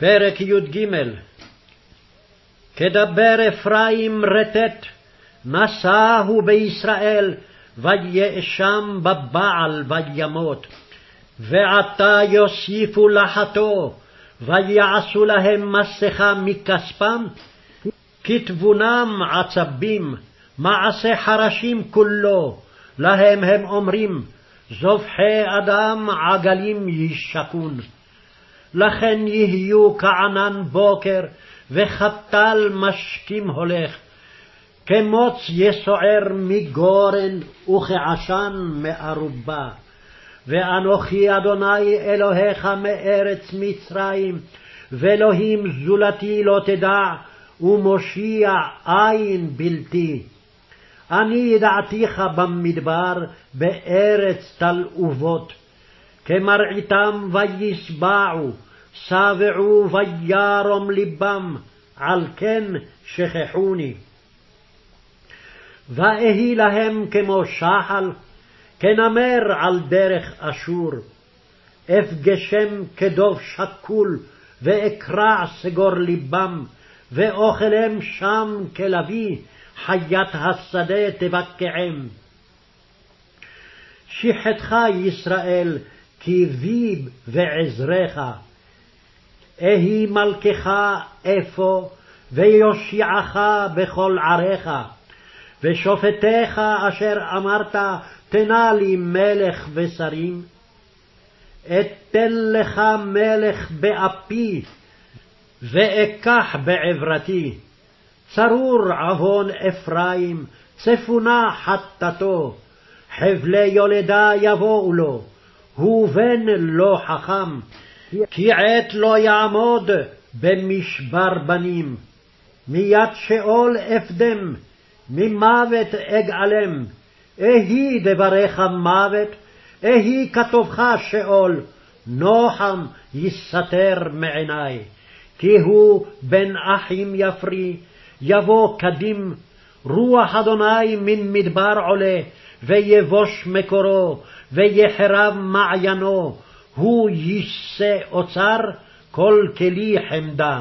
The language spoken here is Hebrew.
פרק י"ג כדבר אפרים רטט, נשאהו בישראל, ויאשם בבעל וימות. ועתה יוסיפו לחתו, ויעשו להם מסכה מכספם, כתבונם עצבים, מעשה חרשים כולו, להם הם אומרים, זובחי אדם עגלים יישקון. לכן יהיו כענן בוקר, וכתל משכים הולך, כמוץ יסוער מגורן, וכעשן מארובה. ואנוכי אדוני אלוהיך מארץ מצרים, ואלוהים זולתי לא תדע, ומושיע אין בלתי. אני ידעתיך במדבר, בארץ תלעובות. כמרעיתם וישבעו, שבעו וירום לבם, על כן שכחוני. ואהי להם כמו שחל, כנמר על דרך אשור. אפגשם כדוב שקול, ואקרע סגור לבם, ואוכלם שם כלביא, חיית השדה תבקעם. שחתך ישראל, כי בי ועזרך. אהי מלכך אפוא, ויושיעך בכל עריך. ושופטיך אשר אמרת, תנה לי מלך ושרים. אתן לך מלך באפי, ואקח בעברתי. צרור עוון אפרים, צפונה חטאתו, חבלי יולדה יבואו לו, הוא בן לא חכם, כי עת לא יעמוד במשבר בנים. מיד שאול אפדם, ממוות אגאלם. אהי דבריך מוות, אהי כתובך שאול, נוחם יסתר מעיני. כי הוא בן אחים יפרי, יבוא קדים, רוח אדוני מן מדבר עולה, ויבוש מקורו, ויחרב מעיינו, הוא יישא אוצר, כל כלי חמדה.